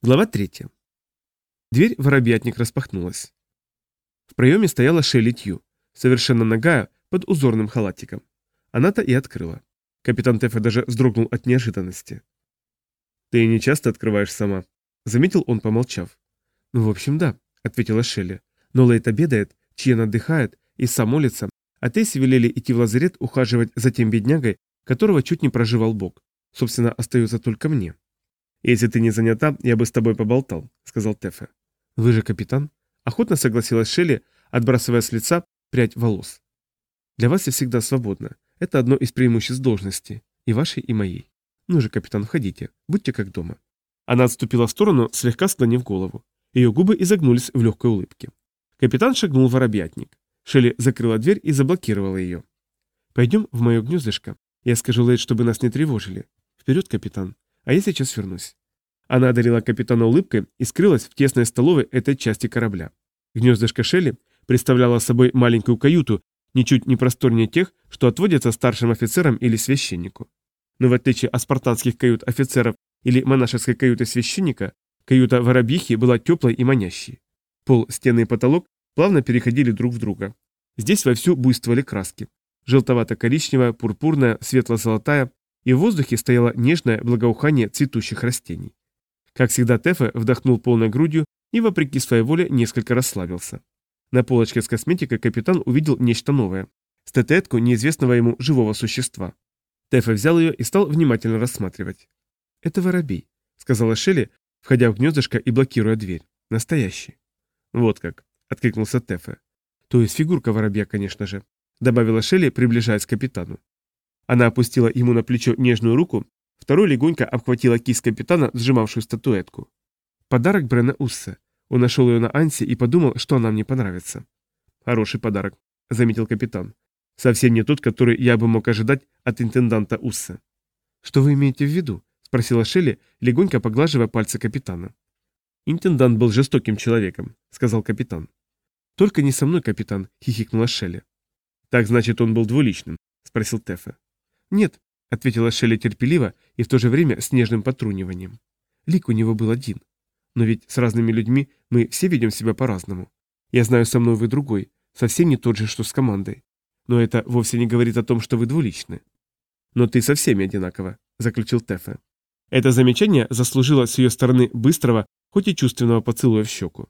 Глава 3. Дверь воробьятник распахнулась. В проеме стояла Шелли Тью, совершенно нагая, под узорным халатиком. Она-то и открыла. Капитан Тефа даже вздрогнул от неожиданности. «Ты не часто открываешь сама», — заметил он, помолчав. «Ну, в общем, да», — ответила Шелли. «Но Лейт обедает, Чьен отдыхает и сам молится, а Тесси велели идти в лазарет ухаживать за тем беднягой, которого чуть не проживал Бог. Собственно, остается только мне». «Если ты не занята, я бы с тобой поболтал», — сказал Тефе. «Вы же капитан?» — охотно согласилась Шелли, отбрасывая с лица прядь волос. «Для вас я всегда свободна. Это одно из преимуществ должности, и вашей, и моей. Ну же, капитан, входите, будьте как дома». Она отступила в сторону, слегка склонив голову. Ее губы изогнулись в легкой улыбке. Капитан шагнул в воробьятник. Шелли закрыла дверь и заблокировала ее. «Пойдем в мое гнездышко. Я скажу Лейд, чтобы нас не тревожили. Вперед, капитан а я сейчас вернусь». Она одарила капитана улыбкой и скрылась в тесной столовой этой части корабля. Гнездышко Шелли представляло собой маленькую каюту, ничуть не просторнее тех, что отводятся старшим офицерам или священнику. Но в отличие от спартанских кают офицеров или монашеской каюты священника, каюта воробьихи была теплой и манящей. Пол, стены и потолок плавно переходили друг в друга. Здесь вовсю буйствовали краски. Желтовато-коричневая, пурпурная, светло-золотая, и в воздухе стояло нежное благоухание цветущих растений. Как всегда, Тефе вдохнул полной грудью и, вопреки своей воле, несколько расслабился. На полочке с косметикой капитан увидел нечто новое – статуэтку неизвестного ему живого существа. Тефе взял ее и стал внимательно рассматривать. «Это воробей», – сказала Шелли, входя в гнездышко и блокируя дверь. «Настоящий». «Вот как», – откликнулся Тефе. «То есть фигурка воробья, конечно же», – добавила Шелли, приближаясь к капитану. Она опустила ему на плечо нежную руку, второй легонько обхватила кисть капитана, сжимавшую статуэтку. Подарок Брена Усса. Он нашел ее на Ансе и подумал, что она мне понравится. «Хороший подарок», — заметил капитан. «Совсем не тот, который я бы мог ожидать от интенданта Усса». «Что вы имеете в виду?» — спросила Шелли, легонько поглаживая пальцы капитана. «Интендант был жестоким человеком», — сказал капитан. «Только не со мной, капитан», — хихикнула Шелли. «Так значит, он был двуличным?» — спросил Тефе. «Нет», — ответила Шелли терпеливо и в то же время с нежным потруниванием. Лик у него был один. Но ведь с разными людьми мы все ведем себя по-разному. Я знаю, со мной вы другой, совсем не тот же, что с командой. Но это вовсе не говорит о том, что вы двуличны. Но ты со всеми одинаково, заключил Тефе. Это замечание заслужило с ее стороны быстрого, хоть и чувственного поцелуя в щеку.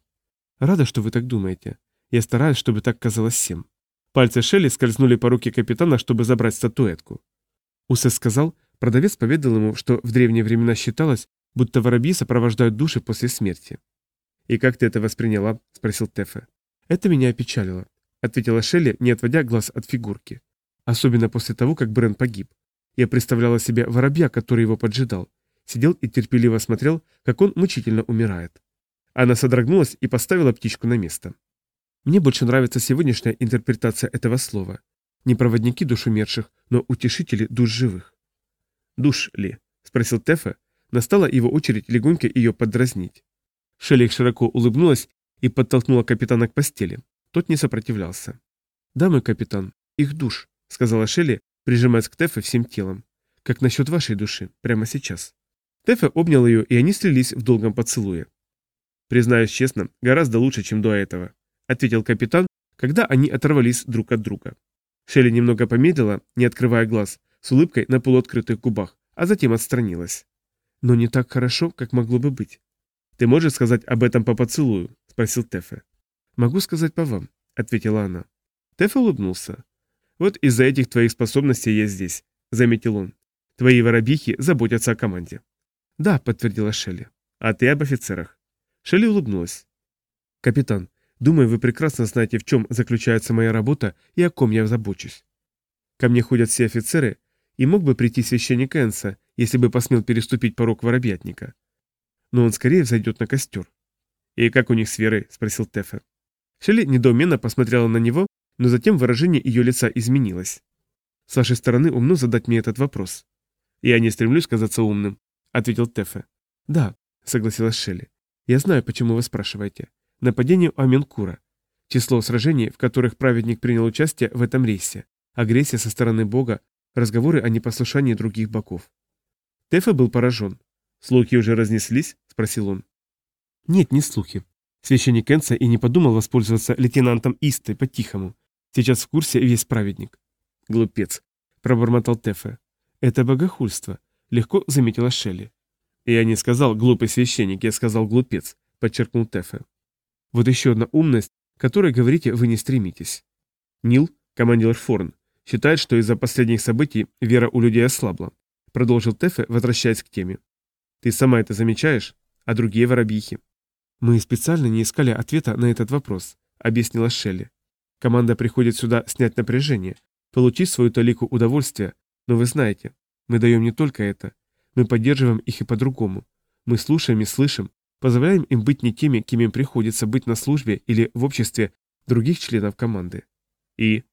Рада, что вы так думаете. Я стараюсь, чтобы так казалось всем. Пальцы Шелли скользнули по руке капитана, чтобы забрать статуэтку. Усе сказал, продавец поведал ему, что в древние времена считалось, будто воробьи сопровождают души после смерти. «И как ты это восприняла?» – спросил Тефе. «Это меня опечалило», – ответила Шелли, не отводя глаз от фигурки. «Особенно после того, как Брен погиб. Я представляла себе воробья, который его поджидал. Сидел и терпеливо смотрел, как он мучительно умирает». Она содрогнулась и поставила птичку на место. Мне больше нравится сегодняшняя интерпретация этого слова не проводники душ умерших, но утешители душ живых. «Душ ли?» – спросил Тефа. Настала его очередь легонько ее подразнить. Шелик широко улыбнулась и подтолкнула капитана к постели. Тот не сопротивлялся. «Да, мой капитан, их душ», — сказала Шелли, прижимаясь к Тефе всем телом. «Как насчет вашей души, прямо сейчас?» Тефе обнял ее, и они слились в долгом поцелуе. «Признаюсь честно, гораздо лучше, чем до этого», — ответил капитан, когда они оторвались друг от друга. Шелли немного помедлила, не открывая глаз, с улыбкой на полуоткрытых губах, а затем отстранилась. «Но не так хорошо, как могло бы быть». «Ты можешь сказать об этом по поцелую?» – спросил Тефе. «Могу сказать по вам», – ответила она. Тефе улыбнулся. «Вот из-за этих твоих способностей я здесь», – заметил он. «Твои воробьихи заботятся о команде». «Да», – подтвердила Шелли. «А ты об офицерах». Шелли улыбнулась. «Капитан, Думаю, вы прекрасно знаете, в чем заключается моя работа и о ком я забочусь. Ко мне ходят все офицеры, и мог бы прийти священник Энса, если бы посмел переступить порог воробятника. Но он скорее взойдет на костер. «И как у них с верой?» – спросил Тефе. Шелли недоуменно посмотрела на него, но затем выражение ее лица изменилось. «С вашей стороны умно задать мне этот вопрос». «Я не стремлюсь казаться умным», – ответил Тефе. «Да», – согласилась Шелли. «Я знаю, почему вы спрашиваете нападение Аминкура, число сражений, в которых праведник принял участие в этом рейсе, агрессия со стороны Бога, разговоры о непослушании других боков. Тефа был поражен. «Слухи уже разнеслись?» – спросил он. «Нет, не слухи». Священник Энца и не подумал воспользоваться лейтенантом Истой по-тихому. Сейчас в курсе весь праведник. «Глупец», – пробормотал Тефе. «Это богохульство», – легко заметила Шелли. «Я не сказал глупый священник, я сказал глупец», – подчеркнул Тефе. Вот еще одна умность, которой, говорите, вы не стремитесь. Нил, командир Форн, считает, что из-за последних событий вера у людей ослабла. Продолжил Тефе, возвращаясь к теме. Ты сама это замечаешь, а другие воробьихи. Мы специально не искали ответа на этот вопрос, объяснила Шелли. Команда приходит сюда снять напряжение, получить свою талику удовольствия, но вы знаете, мы даем не только это. Мы поддерживаем их и по-другому. Мы слушаем и слышим, Позволяем им быть не теми, кем им приходится быть на службе или в обществе других членов команды. И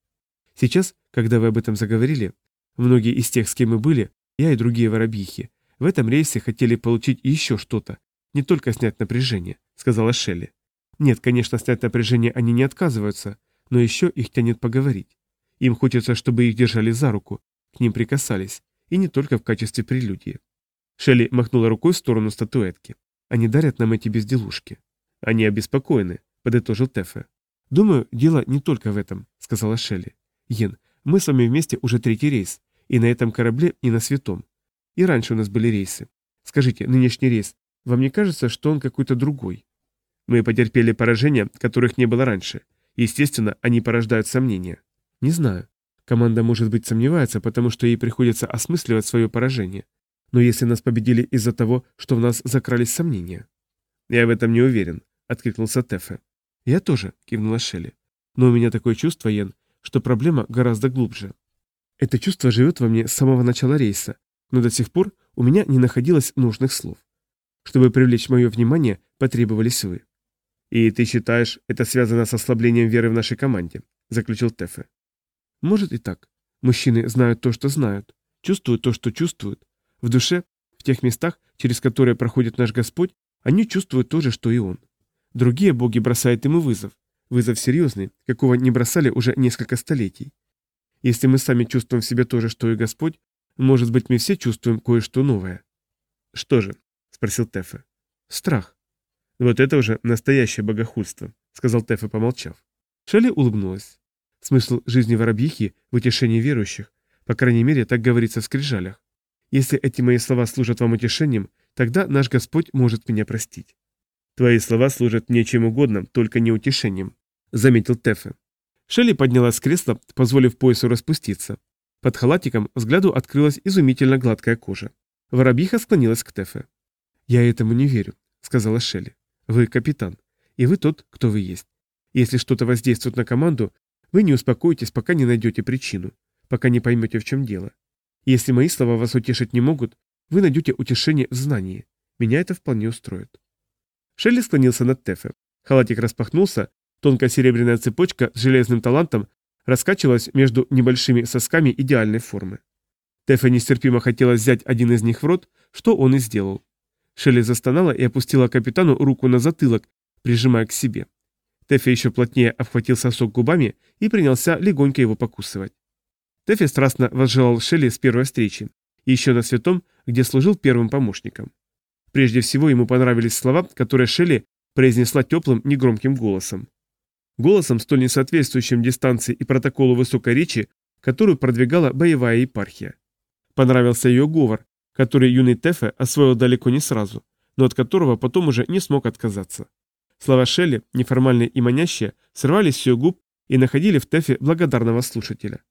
сейчас, когда вы об этом заговорили, многие из тех, с кем мы были, я и другие воробьихи, в этом рейсе хотели получить еще что-то, не только снять напряжение, сказала Шелли. Нет, конечно, снять напряжение они не отказываются, но еще их тянет поговорить. Им хочется, чтобы их держали за руку, к ним прикасались, и не только в качестве прелюдии. Шелли махнула рукой в сторону статуэтки. Они дарят нам эти безделушки. Они обеспокоены», — подытожил Тефе. «Думаю, дело не только в этом», — сказала Шелли. «Йен, мы с вами вместе уже третий рейс, и на этом корабле, и на святом. И раньше у нас были рейсы. Скажите, нынешний рейс, вам не кажется, что он какой-то другой?» «Мы потерпели поражения, которых не было раньше. Естественно, они порождают сомнения». «Не знаю. Команда, может быть, сомневается, потому что ей приходится осмысливать свое поражение но если нас победили из-за того, что в нас закрались сомнения». «Я в этом не уверен», — откликнулся Тефе. «Я тоже», — кивнула Шелли. «Но у меня такое чувство, Йен, что проблема гораздо глубже. Это чувство живет во мне с самого начала рейса, но до сих пор у меня не находилось нужных слов. Чтобы привлечь мое внимание, потребовались вы». «И ты считаешь, это связано с ослаблением веры в нашей команде?» – заключил Тефе. «Может и так. Мужчины знают то, что знают, чувствуют то, что чувствуют, в душе, в тех местах, через которые проходит наш Господь, они чувствуют то же, что и Он. Другие боги бросают ему вызов. Вызов серьезный, какого не бросали уже несколько столетий. Если мы сами чувствуем в себе то же, что и Господь, может быть, мы все чувствуем кое-что новое. «Что же?» – спросил Тефе. «Страх». «Вот это уже настоящее богохульство», – сказал Тефе, помолчав. Шелли улыбнулась. Смысл жизни воробьихи – в утешении верующих, по крайней мере, так говорится в скрижалях. Если эти мои слова служат вам утешением, тогда наш Господь может меня простить». «Твои слова служат мне чем угодно, только не утешением», — заметил Тефе. Шелли поднялась с кресла, позволив поясу распуститься. Под халатиком взгляду открылась изумительно гладкая кожа. Воробьиха склонилась к Тефе. «Я этому не верю», — сказала Шелли. «Вы капитан, и вы тот, кто вы есть. Если что-то воздействует на команду, вы не успокоитесь, пока не найдете причину, пока не поймете, в чем дело. Если мои слова вас утешить не могут, вы найдете утешение в знании. Меня это вполне устроит. Шелли склонился над Тефе. Халатик распахнулся, тонкая серебряная цепочка с железным талантом раскачивалась между небольшими сосками идеальной формы. Тефе нестерпимо хотелось взять один из них в рот, что он и сделал. Шелли застонала и опустила капитану руку на затылок, прижимая к себе. Тефе еще плотнее обхватил сосок губами и принялся легонько его покусывать. Тэффи страстно возжелал Шелли с первой встречи, еще на святом, где служил первым помощником. Прежде всего ему понравились слова, которые Шелли произнесла теплым, негромким голосом. Голосом, столь несоответствующим дистанции и протоколу высокой речи, которую продвигала боевая епархия. Понравился ее говор, который юный Тефе освоил далеко не сразу, но от которого потом уже не смог отказаться. Слова Шелли, неформальные и манящие, срывались с ее губ и находили в Тефе благодарного слушателя.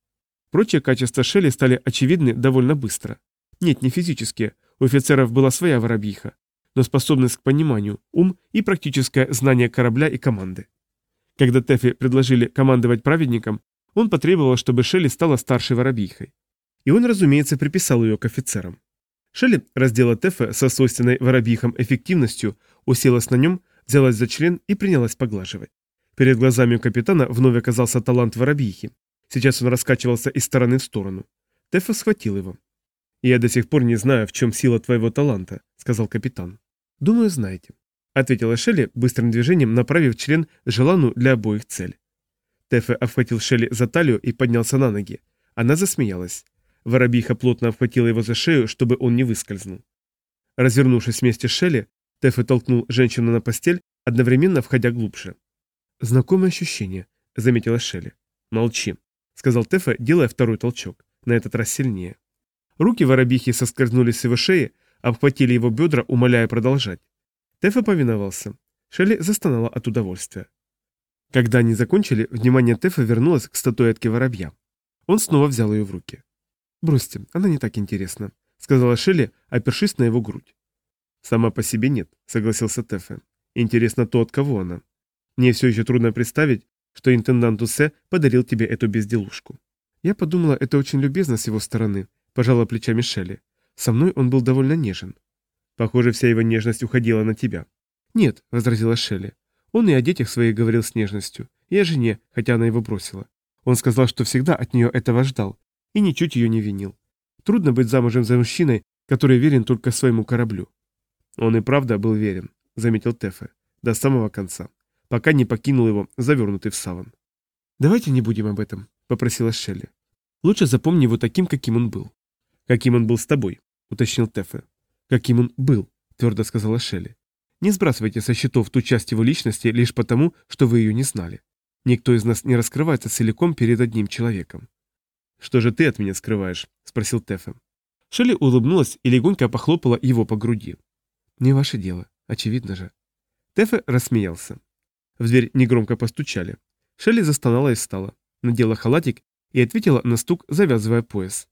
Прочие качества Шелли стали очевидны довольно быстро. Нет, не физически, у офицеров была своя воробьиха, но способность к пониманию, ум и практическое знание корабля и команды. Когда Тэфи предложили командовать праведником, он потребовал, чтобы Шелли стала старшей воробьихой. И он, разумеется, приписал ее к офицерам. Шелли раздела Тэфе со свойственной воробьихом эффективностью, уселась на нем, взялась за член и принялась поглаживать. Перед глазами у капитана вновь оказался талант воробьихи. Сейчас он раскачивался из стороны в сторону. Тефа схватил его. «Я до сих пор не знаю, в чем сила твоего таланта», — сказал капитан. «Думаю, знаете», — ответила Шелли, быстрым движением направив член желану для обоих цель. Тефе обхватил Шелли за талию и поднялся на ноги. Она засмеялась. Воробьиха плотно обхватила его за шею, чтобы он не выскользнул. Развернувшись вместе с Шелли, Тефе толкнул женщину на постель, одновременно входя глубже. «Знакомое ощущение», — заметила Шелли. «Молчи», сказал Тефа, делая второй толчок, на этот раз сильнее. Руки воробихи соскользнули с его шеи, обхватили его бедра, умоляя продолжать. Тефа повиновался. Шелли застонала от удовольствия. Когда они закончили, внимание Тефа вернулось к статуэтке воробья. Он снова взял ее в руки. «Бросьте, она не так интересна», — сказала Шелли, опершись на его грудь. «Сама по себе нет», — согласился Тефе. «Интересно то, от кого она. Мне все еще трудно представить, что интендант Дусе подарил тебе эту безделушку. Я подумала, это очень любезно с его стороны, пожала плечами Шелли. Со мной он был довольно нежен. Похоже, вся его нежность уходила на тебя. Нет, возразила Шелли. Он и о детях своих говорил с нежностью, и о жене, хотя она его бросила. Он сказал, что всегда от нее этого ждал, и ничуть ее не винил. Трудно быть замужем за мужчиной, который верен только своему кораблю. Он и правда был верен, заметил Тефе, до самого конца пока не покинул его, завернутый в саван. «Давайте не будем об этом», — попросила Шелли. «Лучше запомни его таким, каким он был». «Каким он был с тобой», — уточнил Тефе. «Каким он был», — твердо сказала Шелли. «Не сбрасывайте со счетов ту часть его личности лишь потому, что вы ее не знали. Никто из нас не раскрывается целиком перед одним человеком». «Что же ты от меня скрываешь?» — спросил Тефе. Шелли улыбнулась и легонько похлопала его по груди. «Не ваше дело, очевидно же». Тефе рассмеялся. В дверь негромко постучали. Шелли застонала и встала, надела халатик и ответила на стук, завязывая пояс.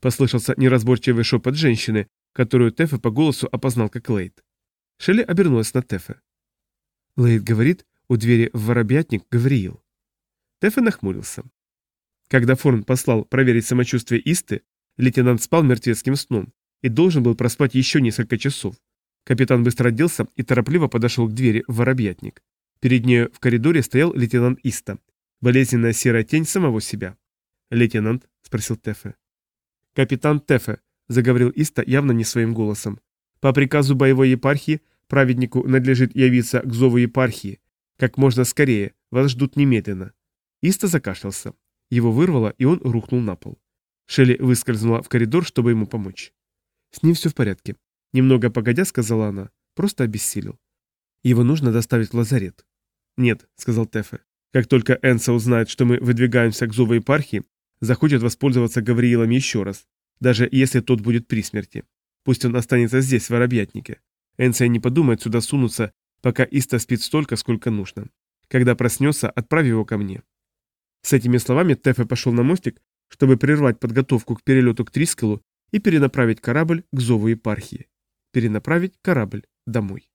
Послышался неразборчивый шепот женщины, которую Тефе по голосу опознал как Лейт. Шелли обернулась на Тефе. Лейт говорит, у двери в воробятник Гавриил. Тефе нахмурился. Когда Форн послал проверить самочувствие Исты, лейтенант спал мертвецким сном и должен был проспать еще несколько часов. Капитан быстро оделся и торопливо подошел к двери в воробятник. Перед нею в коридоре стоял лейтенант Иста. Болезненная серая тень самого себя. «Лейтенант?» – спросил Тефе. «Капитан Тефе», – заговорил Иста явно не своим голосом. «По приказу боевой епархии праведнику надлежит явиться к зову епархии. Как можно скорее, вас ждут немедленно». Иста закашлялся. Его вырвало, и он рухнул на пол. Шелли выскользнула в коридор, чтобы ему помочь. «С ним все в порядке», – немного погодя сказала она. «Просто обессилил. Его нужно доставить в лазарет». «Нет», — сказал Тефе. «Как только Энса узнает, что мы выдвигаемся к Зову епархии, захочет воспользоваться Гавриилом еще раз, даже если тот будет при смерти. Пусть он останется здесь, в воробьятнике. Энса не подумает сюда сунуться, пока Иста спит столько, сколько нужно. Когда проснется, отправь его ко мне». С этими словами Тефе пошел на мостик, чтобы прервать подготовку к перелету к Трискелу и перенаправить корабль к зову епархии. Перенаправить корабль домой.